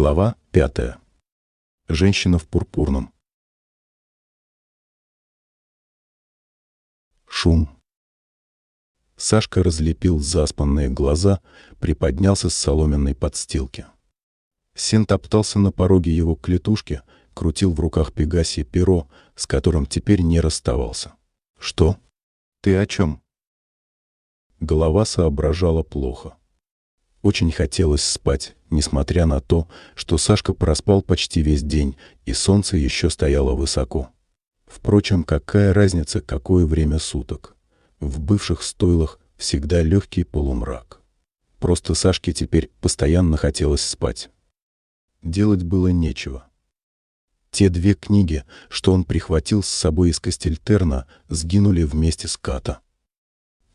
Глава пятая. Женщина в пурпурном. Шум. Сашка разлепил заспанные глаза, приподнялся с соломенной подстилки. Сен топтался на пороге его клетушки, крутил в руках Пегаси перо, с которым теперь не расставался. «Что? Ты о чем?» Голова соображала плохо. Очень хотелось спать, несмотря на то, что Сашка проспал почти весь день, и солнце еще стояло высоко. Впрочем, какая разница, какое время суток? В бывших стойлах всегда легкий полумрак. Просто Сашке теперь постоянно хотелось спать. Делать было нечего. Те две книги, что он прихватил с собой из Кастельтерна, сгинули вместе с Ката.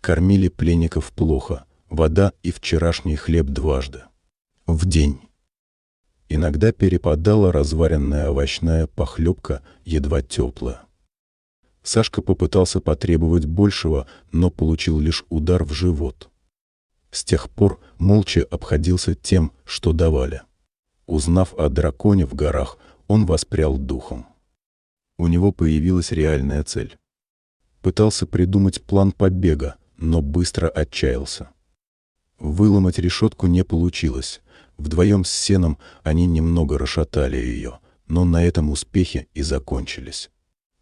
Кормили пленников плохо, вода и вчерашний хлеб дважды. В день. Иногда перепадала разваренная овощная похлебка, едва теплая. Сашка попытался потребовать большего, но получил лишь удар в живот. С тех пор молча обходился тем, что давали. Узнав о драконе в горах, он воспрял духом. У него появилась реальная цель. Пытался придумать план побега, но быстро отчаялся. Выломать решетку не получилось. Вдвоем с Сеном они немного расшатали ее, но на этом успехи и закончились.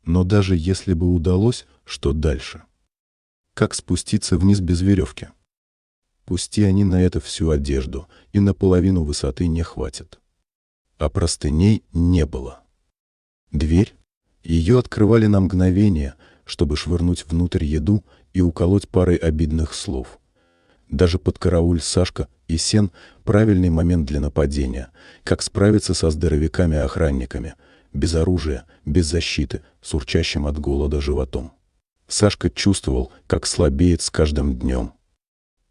Но даже если бы удалось, что дальше? Как спуститься вниз без веревки? Пусти они на это всю одежду, и на половину высоты не хватит. А простыней не было. Дверь? Ее открывали на мгновение, чтобы швырнуть внутрь еду и уколоть парой обидных слов — даже под карауль Сашка и Сен — правильный момент для нападения. Как справиться со здоровяками-охранниками. Без оружия, без защиты, с урчащим от голода животом. Сашка чувствовал, как слабеет с каждым днем.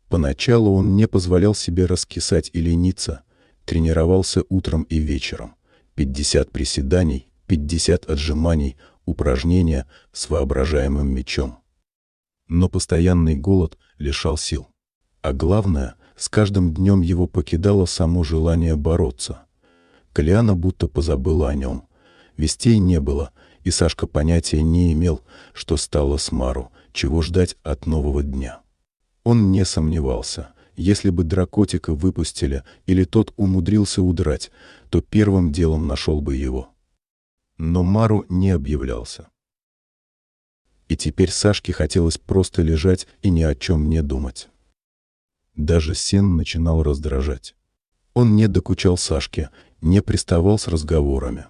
Поначалу он не позволял себе раскисать и лениться. Тренировался утром и вечером. 50 приседаний, 50 отжиманий, упражнения с воображаемым мечом. Но постоянный голод лишал сил. А главное, с каждым днем его покидало само желание бороться. Калиана будто позабыла о нем. Вестей не было, и Сашка понятия не имел, что стало с Мару, чего ждать от нового дня. Он не сомневался. Если бы дракотика выпустили или тот умудрился удрать, то первым делом нашел бы его. Но Мару не объявлялся. И теперь Сашке хотелось просто лежать и ни о чем не думать. Даже Сен начинал раздражать. Он не докучал Сашке, не приставал с разговорами.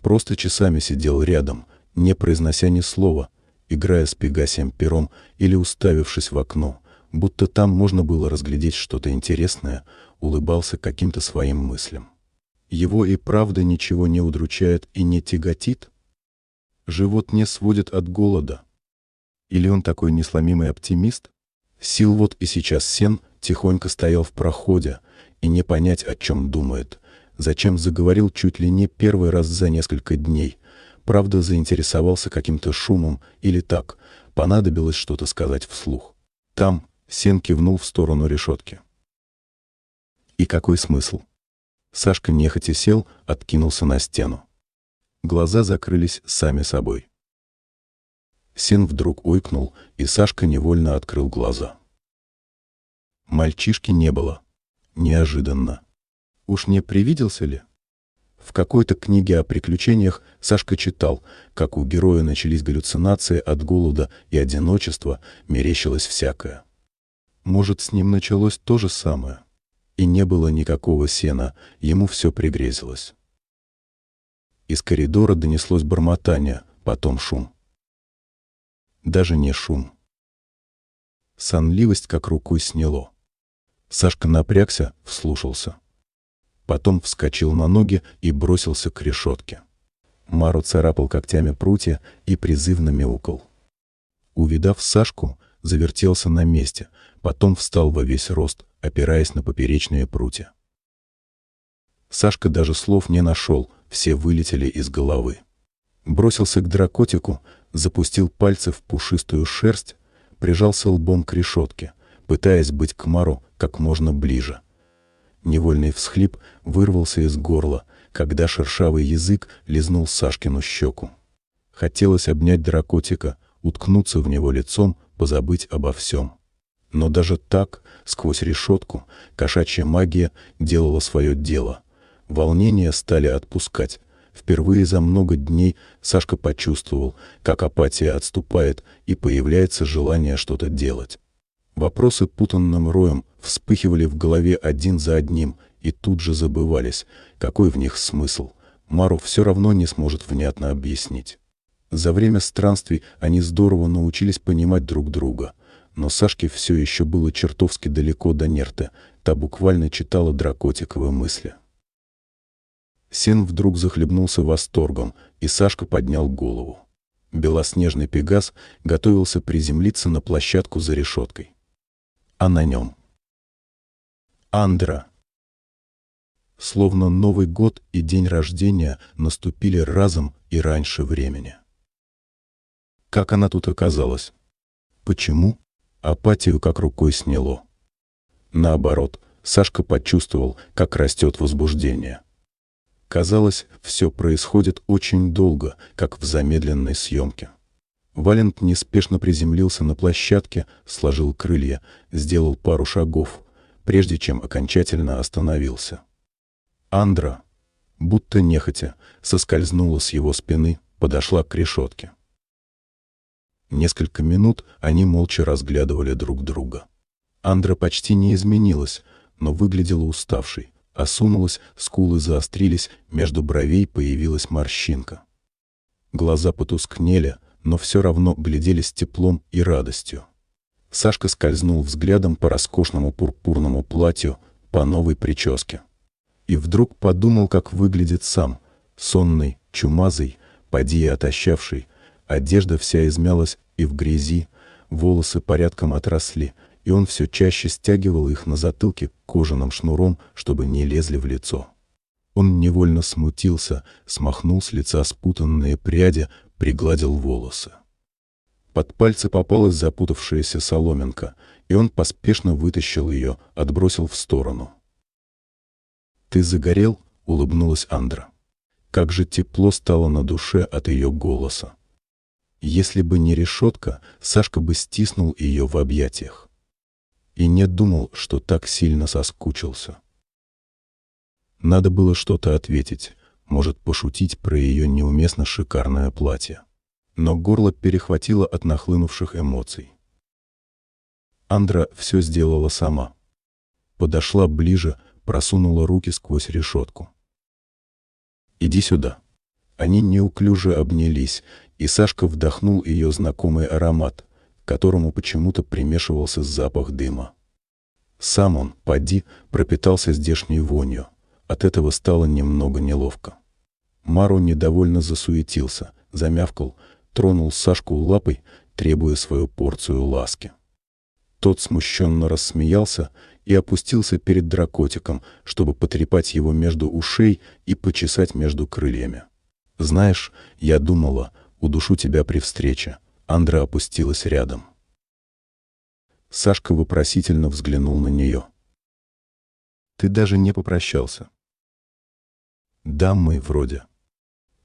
Просто часами сидел рядом, не произнося ни слова, играя с пегасием пером или уставившись в окно, будто там можно было разглядеть что-то интересное, улыбался каким-то своим мыслям. Его и правда ничего не удручает и не тяготит? Живот не сводит от голода? Или он такой несломимый оптимист? Сил вот и сейчас Сен тихонько стоял в проходе, и не понять, о чем думает. Зачем заговорил чуть ли не первый раз за несколько дней. Правда, заинтересовался каким-то шумом или так, понадобилось что-то сказать вслух. Там Сен кивнул в сторону решетки. И какой смысл? Сашка нехотя сел, откинулся на стену. Глаза закрылись сами собой. Сен вдруг ойкнул, и Сашка невольно открыл глаза. Мальчишки не было. Неожиданно. Уж не привиделся ли? В какой-то книге о приключениях Сашка читал, как у героя начались галлюцинации от голода и одиночества, мерещилось всякое. Может, с ним началось то же самое? И не было никакого сена, ему все пригрезилось. Из коридора донеслось бормотание, потом шум даже не шум. Сонливость как рукой сняло. Сашка напрягся, вслушался. Потом вскочил на ноги и бросился к решетке. Мару царапал когтями прутья и призывно мяукал. Увидав Сашку, завертелся на месте, потом встал во весь рост, опираясь на поперечные прутья. Сашка даже слов не нашел, все вылетели из головы. Бросился к дракотику, запустил пальцы в пушистую шерсть, прижался лбом к решетке, пытаясь быть к Мару как можно ближе. Невольный всхлип вырвался из горла, когда шершавый язык лизнул Сашкину щеку. Хотелось обнять дракотика, уткнуться в него лицом, позабыть обо всем. Но даже так, сквозь решетку, кошачья магия делала свое дело. Волнения стали отпускать. Впервые за много дней Сашка почувствовал, как апатия отступает и появляется желание что-то делать. Вопросы путанным роем вспыхивали в голове один за одним и тут же забывались. Какой в них смысл? Мару все равно не сможет внятно объяснить. За время странствий они здорово научились понимать друг друга. Но Сашке все еще было чертовски далеко до Нерты, та буквально читала дракотиковые мысли. Сен вдруг захлебнулся восторгом, и Сашка поднял голову. Белоснежный пегас готовился приземлиться на площадку за решеткой. А на нем Андра. Словно Новый год и день рождения наступили разом и раньше времени. Как она тут оказалась? Почему? Апатию как рукой сняло. Наоборот, Сашка почувствовал, как растет возбуждение. Казалось, все происходит очень долго, как в замедленной съемке. Валент неспешно приземлился на площадке, сложил крылья, сделал пару шагов, прежде чем окончательно остановился. Андра, будто нехотя, соскользнула с его спины, подошла к решетке. Несколько минут они молча разглядывали друг друга. Андра почти не изменилась, но выглядела уставшей осунулась, скулы заострились, между бровей появилась морщинка. Глаза потускнели, но все равно глядели с теплом и радостью. Сашка скользнул взглядом по роскошному пурпурному платью, по новой прическе. И вдруг подумал, как выглядит сам, сонный, чумазый, поди и отощавший. Одежда вся измялась и в грязи, волосы порядком отросли, и он все чаще стягивал их на затылке кожаным шнуром, чтобы не лезли в лицо. Он невольно смутился, смахнул с лица спутанные пряди, пригладил волосы. Под пальцы попалась запутавшаяся соломинка, и он поспешно вытащил ее, отбросил в сторону. «Ты загорел?» — улыбнулась Андра. Как же тепло стало на душе от ее голоса. Если бы не решетка, Сашка бы стиснул ее в объятиях и не думал, что так сильно соскучился. Надо было что-то ответить, может пошутить про ее неуместно шикарное платье. Но горло перехватило от нахлынувших эмоций. Андра все сделала сама. Подошла ближе, просунула руки сквозь решетку. «Иди сюда». Они неуклюже обнялись, и Сашка вдохнул ее знакомый аромат, которому почему-то примешивался запах дыма. Сам он, поди, пропитался здешней вонью. От этого стало немного неловко. Мару недовольно засуетился, замявкал, тронул Сашку лапой, требуя свою порцию ласки. Тот смущенно рассмеялся и опустился перед дракотиком, чтобы потрепать его между ушей и почесать между крыльями. «Знаешь, я думала, удушу тебя при встрече, Андра опустилась рядом. Сашка вопросительно взглянул на нее. «Ты даже не попрощался». «Да, мы вроде».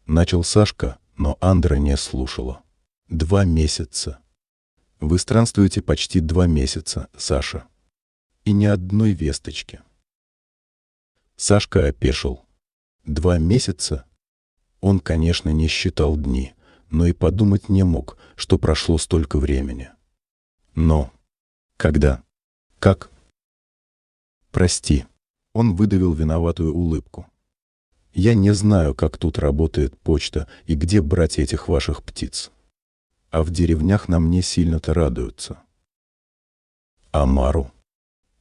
Начал Сашка, но Андра не слушала. «Два месяца. Вы странствуете почти два месяца, Саша. И ни одной весточки». Сашка опешил. «Два месяца?» Он, конечно, не считал дни но и подумать не мог, что прошло столько времени. Но... Когда? Как? Прости. Он выдавил виноватую улыбку. Я не знаю, как тут работает почта и где брать этих ваших птиц. А в деревнях на мне сильно-то радуются. Амару.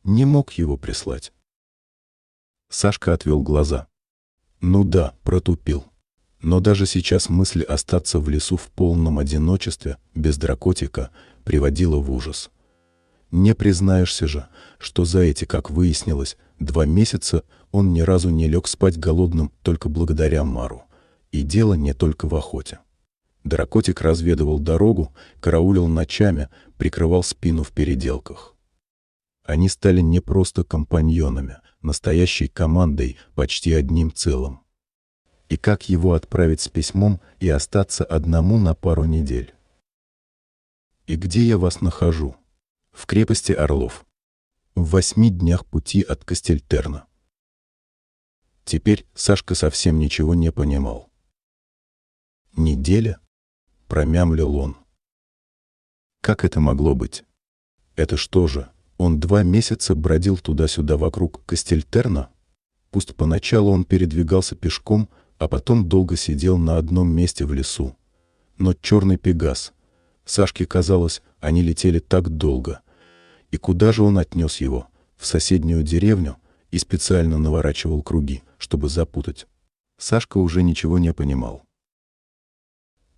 Не мог его прислать. Сашка отвел глаза. Ну да, протупил. Но даже сейчас мысль остаться в лесу в полном одиночестве, без дракотика, приводила в ужас. Не признаешься же, что за эти, как выяснилось, два месяца он ни разу не лег спать голодным только благодаря Мару. И дело не только в охоте. Дракотик разведывал дорогу, караулил ночами, прикрывал спину в переделках. Они стали не просто компаньонами, настоящей командой, почти одним целым. И как его отправить с письмом и остаться одному на пару недель? И где я вас нахожу? В крепости Орлов. В восьми днях пути от Кастельтерна. Теперь Сашка совсем ничего не понимал. «Неделя?» — промямлил он. Как это могло быть? Это что же, он два месяца бродил туда-сюда вокруг Кастельтерна? Пусть поначалу он передвигался пешком, а потом долго сидел на одном месте в лесу. Но черный пегас. Сашке казалось, они летели так долго. И куда же он отнес его? В соседнюю деревню и специально наворачивал круги, чтобы запутать. Сашка уже ничего не понимал.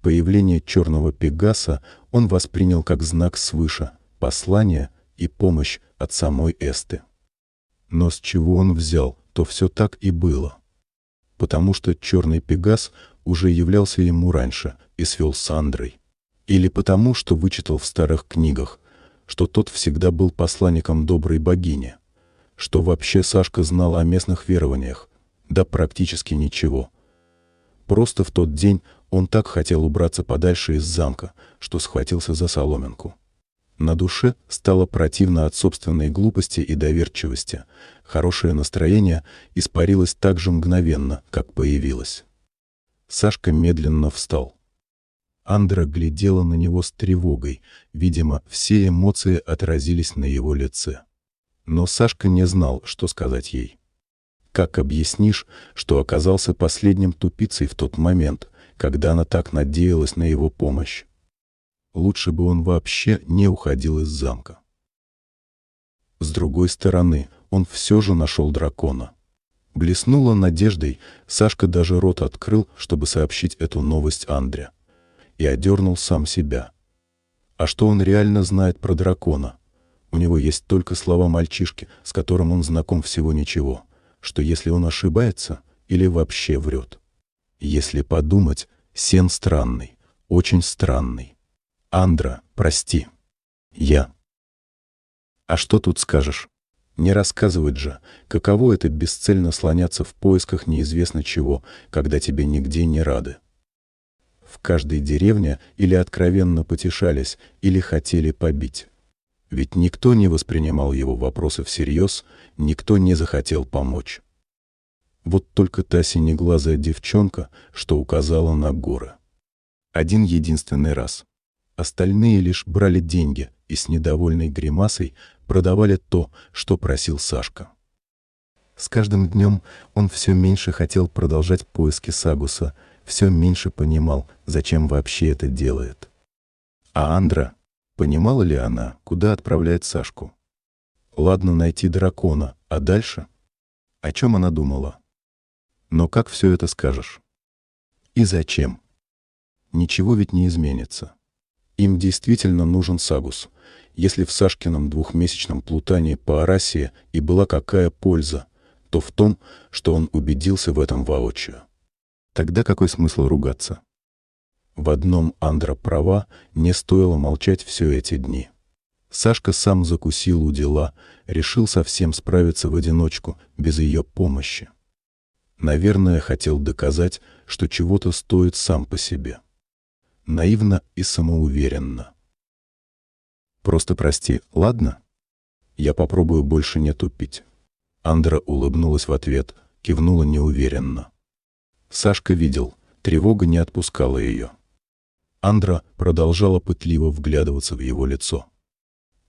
Появление черного пегаса он воспринял как знак свыше, послание и помощь от самой Эсты. Но с чего он взял, то все так и было потому что черный пегас уже являлся ему раньше и свел с Андрой. Или потому, что вычитал в старых книгах, что тот всегда был посланником доброй богини, что вообще Сашка знал о местных верованиях, да практически ничего. Просто в тот день он так хотел убраться подальше из замка, что схватился за соломинку. На душе стало противно от собственной глупости и доверчивости. Хорошее настроение испарилось так же мгновенно, как появилось. Сашка медленно встал. Андра глядела на него с тревогой. Видимо, все эмоции отразились на его лице. Но Сашка не знал, что сказать ей. Как объяснишь, что оказался последним тупицей в тот момент, когда она так надеялась на его помощь? Лучше бы он вообще не уходил из замка. С другой стороны, он все же нашел дракона. Блеснула надеждой, Сашка даже рот открыл, чтобы сообщить эту новость Андре. И одернул сам себя. А что он реально знает про дракона? У него есть только слова мальчишки, с которым он знаком всего ничего, что если он ошибается или вообще врет. Если подумать, Сен странный, очень странный. Андра, прости. Я. А что тут скажешь? Не рассказывать же, каково это бесцельно слоняться в поисках неизвестно чего, когда тебе нигде не рады. В каждой деревне или откровенно потешались, или хотели побить. Ведь никто не воспринимал его вопросы всерьез, никто не захотел помочь. Вот только та синеглазая девчонка, что указала на горы. Один единственный раз. Остальные лишь брали деньги и с недовольной гримасой продавали то, что просил Сашка. С каждым днем он все меньше хотел продолжать поиски Сагуса, все меньше понимал, зачем вообще это делает. А Андра, понимала ли она, куда отправляет Сашку? Ладно найти дракона, а дальше? О чем она думала? Но как все это скажешь? И зачем? Ничего ведь не изменится. Им действительно нужен Сагус. Если в Сашкином двухмесячном плутании по Арасии и была какая польза, то в том, что он убедился в этом воочию. Тогда какой смысл ругаться? В одном Андра права, не стоило молчать все эти дни. Сашка сам закусил у дела, решил совсем справиться в одиночку, без ее помощи. Наверное, хотел доказать, что чего-то стоит сам по себе наивно и самоуверенно. «Просто прости, ладно? Я попробую больше не тупить». Андра улыбнулась в ответ, кивнула неуверенно. Сашка видел, тревога не отпускала ее. Андра продолжала пытливо вглядываться в его лицо.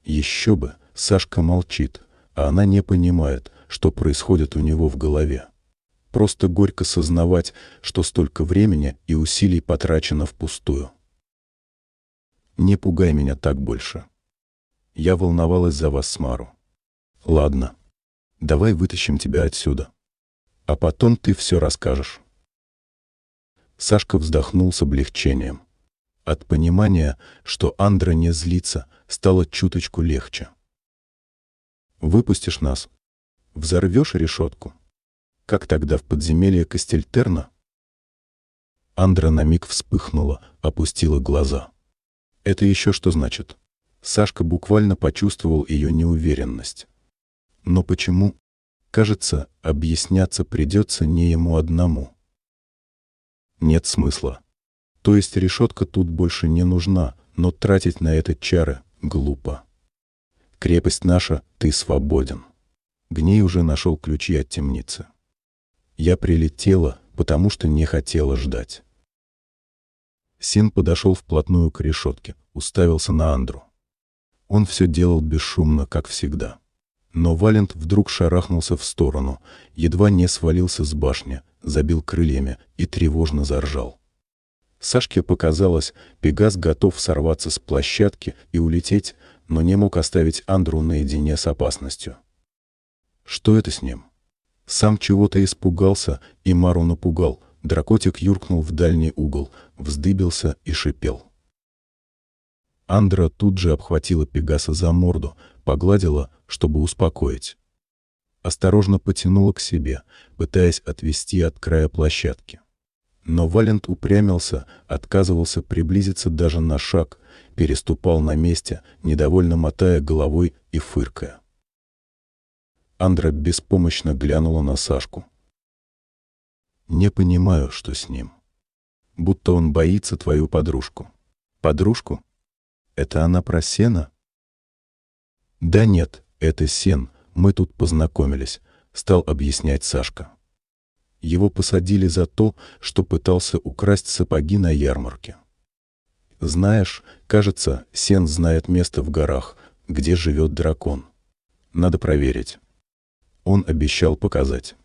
Еще бы, Сашка молчит, а она не понимает, что происходит у него в голове. Просто горько сознавать, что столько времени и усилий потрачено впустую. Не пугай меня так больше. Я волновалась за вас с Мару. Ладно, давай вытащим тебя отсюда. А потом ты все расскажешь. Сашка вздохнул с облегчением. От понимания, что Андра не злится, стало чуточку легче. «Выпустишь нас? Взорвешь решетку?» Как тогда в подземелье Кастельтерна? Андра на миг вспыхнула, опустила глаза. Это еще что значит? Сашка буквально почувствовал ее неуверенность. Но почему? Кажется, объясняться придется не ему одному. Нет смысла. То есть решетка тут больше не нужна, но тратить на это чары глупо. Крепость наша, ты свободен. Гней уже нашел ключи от темницы. Я прилетела, потому что не хотела ждать. Син подошел вплотную к решетке, уставился на Андру. Он все делал бесшумно, как всегда. Но Валент вдруг шарахнулся в сторону, едва не свалился с башни, забил крыльями и тревожно заржал. Сашке показалось, Пегас готов сорваться с площадки и улететь, но не мог оставить Андру наедине с опасностью. Что это с ним? Сам чего-то испугался и Мару напугал. Дракотик юркнул в дальний угол, вздыбился и шипел. Андра тут же обхватила Пегаса за морду, погладила, чтобы успокоить. Осторожно потянула к себе, пытаясь отвести от края площадки. Но Валент упрямился, отказывался приблизиться даже на шаг, переступал на месте, недовольно мотая головой и фыркая. Андра беспомощно глянула на Сашку. «Не понимаю, что с ним. Будто он боится твою подружку. Подружку? Это она про сена?» «Да нет, это сен. Мы тут познакомились», — стал объяснять Сашка. Его посадили за то, что пытался украсть сапоги на ярмарке. Знаешь, кажется, Сен знает место в горах, где живет дракон. Надо проверить. Он обещал показать.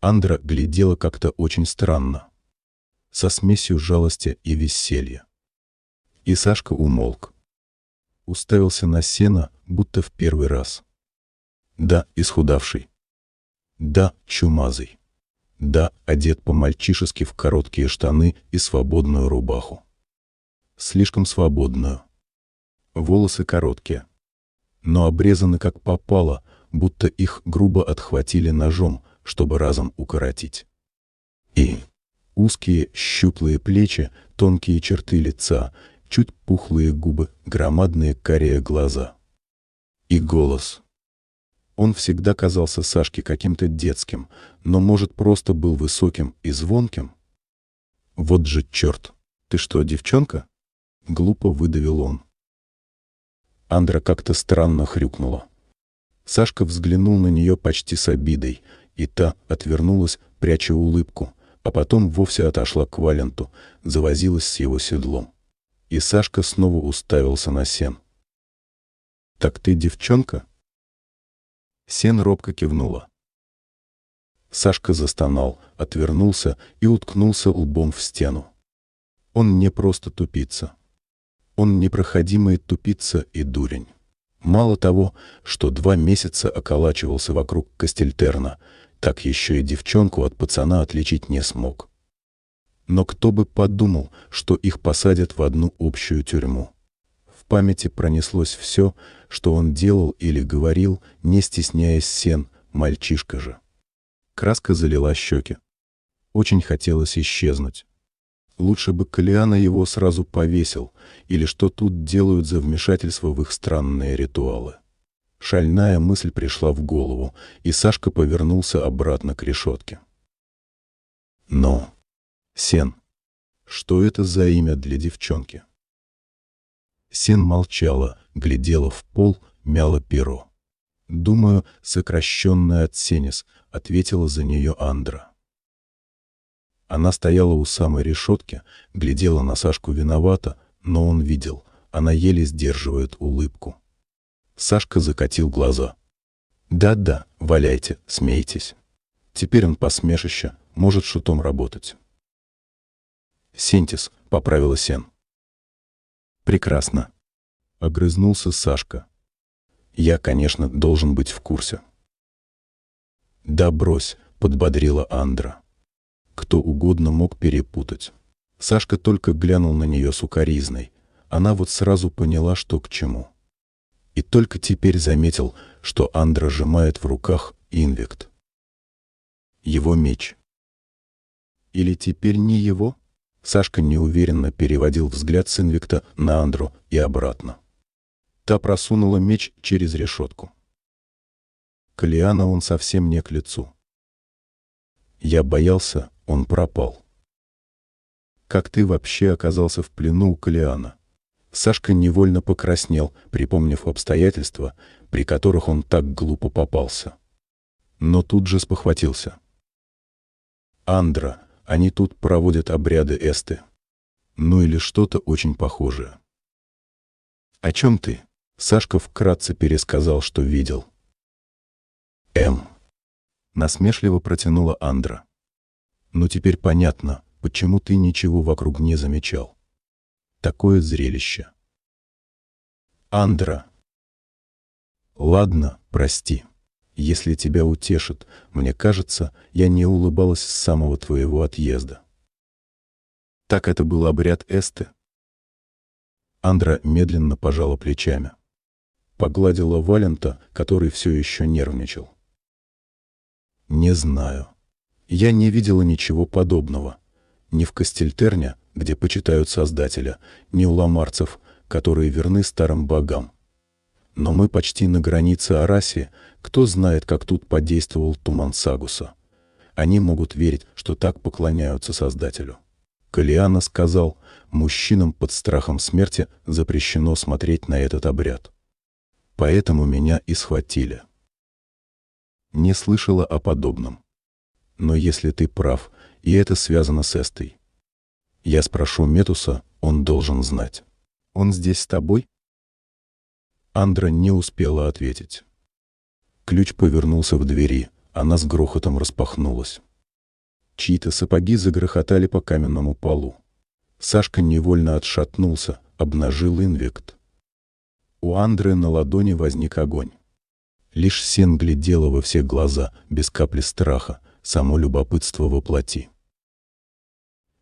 Андра глядела как-то очень странно, со смесью жалости и веселья. И Сашка умолк. Уставился на сено, будто в первый раз. Да, исхудавший. Да, чумазый. Да, одет по-мальчишески в короткие штаны и свободную рубаху. Слишком свободную. Волосы короткие. Но обрезаны как попало, будто их грубо отхватили ножом, чтобы разом укоротить. И узкие, щуплые плечи, тонкие черты лица, чуть пухлые губы, громадные карие глаза. И голос. Он всегда казался Сашке каким-то детским, но, может, просто был высоким и звонким? Вот же черт! Ты что, девчонка? Глупо выдавил он. Андра как-то странно хрюкнула. Сашка взглянул на нее почти с обидой, и та отвернулась, пряча улыбку, а потом вовсе отошла к Валенту, завозилась с его седлом. И Сашка снова уставился на Сен. «Так ты девчонка?» Сен робко кивнула. Сашка застонал, отвернулся и уткнулся лбом в стену. Он не просто тупица. Он непроходимый тупица и дурень. Мало того, что два месяца околачивался вокруг Кастельтерна, так еще и девчонку от пацана отличить не смог. Но кто бы подумал, что их посадят в одну общую тюрьму. В памяти пронеслось все, что он делал или говорил, не стесняясь сен, мальчишка же. Краска залила щеки. Очень хотелось исчезнуть. Лучше бы Калиана его сразу повесил, или что тут делают за вмешательство в их странные ритуалы. Шальная мысль пришла в голову, и Сашка повернулся обратно к решетке. Но... Сен. Что это за имя для девчонки? Сен молчала, глядела в пол, мяла перо. «Думаю, сокращенная от Сенис», — ответила за нее Андра. Она стояла у самой решетки, глядела на Сашку виновато, но он видел, она еле сдерживает улыбку. Сашка закатил глаза. «Да-да, валяйте, смейтесь. Теперь он посмешище, может шутом работать». «Синтез», — поправила Сен. «Прекрасно», — огрызнулся Сашка. «Я, конечно, должен быть в курсе». «Да брось», — подбодрила Андра кто угодно мог перепутать. Сашка только глянул на нее сукоризной. Она вот сразу поняла, что к чему. И только теперь заметил, что Андра сжимает в руках инвект. Его меч. Или теперь не его? Сашка неуверенно переводил взгляд с инвекта на Андру и обратно. Та просунула меч через решетку. Калиана он совсем не к лицу. Я боялся, он пропал. Как ты вообще оказался в плену у Калиана? Сашка невольно покраснел, припомнив обстоятельства, при которых он так глупо попался. Но тут же спохватился. Андра, они тут проводят обряды эсты. Ну или что-то очень похожее. О чем ты? Сашка вкратце пересказал, что видел. М. Насмешливо протянула Андра. Ну теперь понятно, почему ты ничего вокруг не замечал. Такое зрелище. Андра. Ладно, прости. Если тебя утешит, мне кажется, я не улыбалась с самого твоего отъезда. Так это был обряд Эсты? Андра медленно пожала плечами. Погладила Валента, который все еще нервничал. Не знаю. Я не видела ничего подобного. Ни в Кастельтерне, где почитают Создателя, ни у ламарцев, которые верны старым богам. Но мы почти на границе Араси, кто знает, как тут подействовал туман Сагуса. Они могут верить, что так поклоняются Создателю. Калиана сказал, мужчинам под страхом смерти запрещено смотреть на этот обряд. Поэтому меня и схватили. Не слышала о подобном. Но если ты прав, и это связано с Эстой, я спрошу Метуса, он должен знать. Он здесь с тобой? Андра не успела ответить. Ключ повернулся в двери, она с грохотом распахнулась. Чьи-то сапоги загрохотали по каменному полу. Сашка невольно отшатнулся, обнажил инвект. У Андры на ладони возник огонь. Лишь Сен глядела во все глаза, без капли страха, само любопытство воплоти.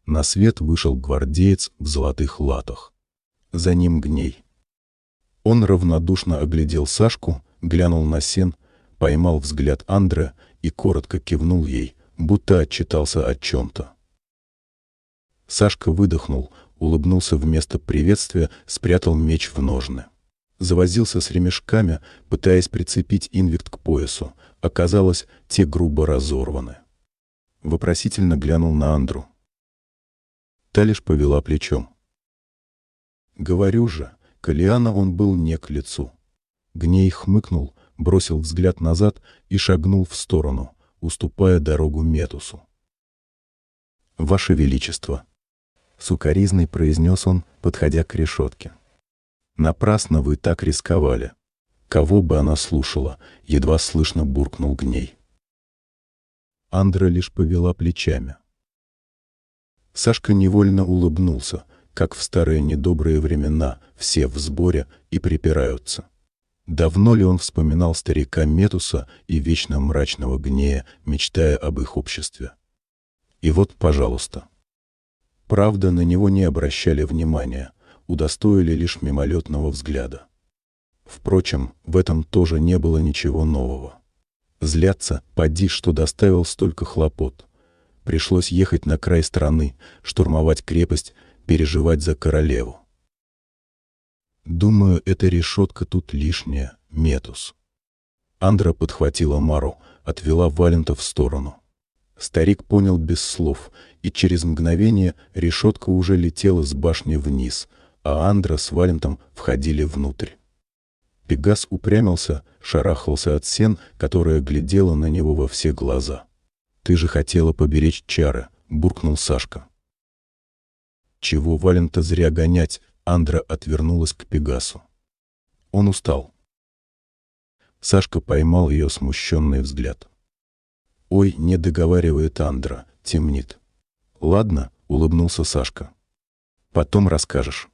На свет вышел гвардеец в золотых латах. За ним гней. Он равнодушно оглядел Сашку, глянул на Сен, поймал взгляд Андре и коротко кивнул ей, будто отчитался о чем-то. Сашка выдохнул, улыбнулся вместо приветствия, спрятал меч в ножны завозился с ремешками, пытаясь прицепить инвикт к поясу. Оказалось, те грубо разорваны. Вопросительно глянул на Андру. Та лишь повела плечом. Говорю же, Калиана он был не к лицу. Гней хмыкнул, бросил взгляд назад и шагнул в сторону, уступая дорогу Метусу. «Ваше Величество!» — сукоризный произнес он, подходя к решетке. Напрасно вы так рисковали. Кого бы она слушала, едва слышно буркнул гней. Андра лишь повела плечами. Сашка невольно улыбнулся, как в старые недобрые времена все в сборе и припираются. Давно ли он вспоминал старика Метуса и вечно мрачного гнея, мечтая об их обществе? И вот, пожалуйста. Правда, на него не обращали внимания, удостоили лишь мимолетного взгляда. Впрочем, в этом тоже не было ничего нового. Зляться, поди, что доставил столько хлопот. Пришлось ехать на край страны, штурмовать крепость, переживать за королеву. Думаю, эта решетка тут лишняя, Метус. Андра подхватила Мару, отвела Валента в сторону. Старик понял без слов, и через мгновение решетка уже летела с башни вниз — а Андра с Валентом входили внутрь. Пегас упрямился, шарахался от сен, которая глядела на него во все глаза. «Ты же хотела поберечь чары», — буркнул Сашка. Чего Валента зря гонять, Андра отвернулась к Пегасу. Он устал. Сашка поймал ее смущенный взгляд. «Ой, не договаривает Андра, темнит». «Ладно», — улыбнулся Сашка. «Потом расскажешь».